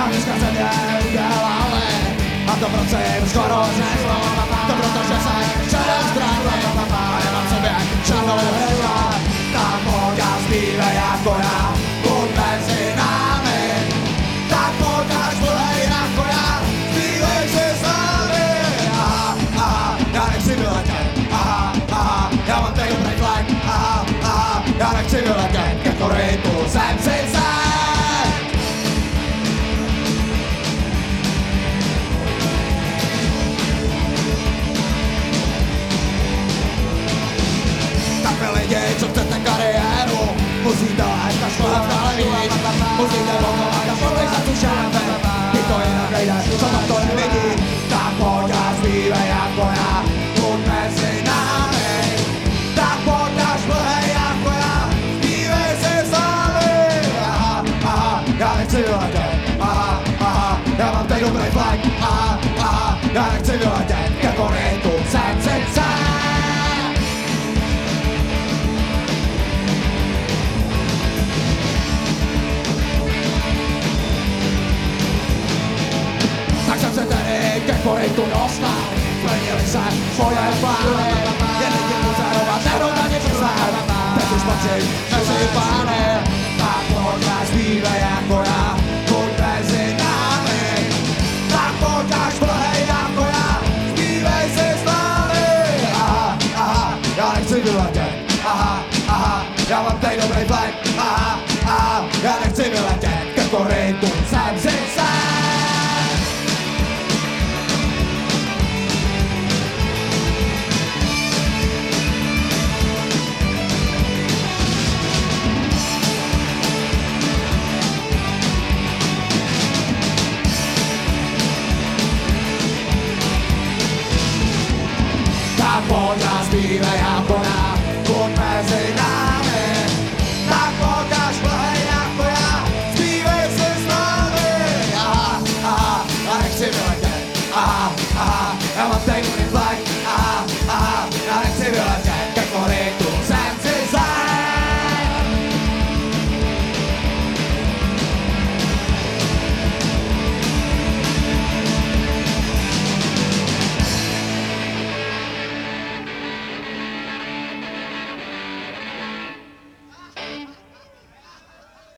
A dneska se mě udělali A to proč se jim skoro zneslo To protože se předem ztratili A nemám v sobě žádnou hru Tak pojď a zpívej jako já nejde, co tam to nevidí Tak pojď a zpívej jako já Buď mezi námi Tak pojď a šplhej jako já Zpívej si s námi Aha, aha, já nechci vyletět Aha, aha, já mám tady dobrý flag. Aha, aha, já nechci korytu dostal. Splnili se svoje plány, jen lidi pozorovat, nerovnaně přeslát. Teď už patřím mezi pány, tak pojď zpívej jako já. Tak jako já. Aha, aha, já aha, aha, já mám tady dobrý flag, Tak pojď a zpívej jako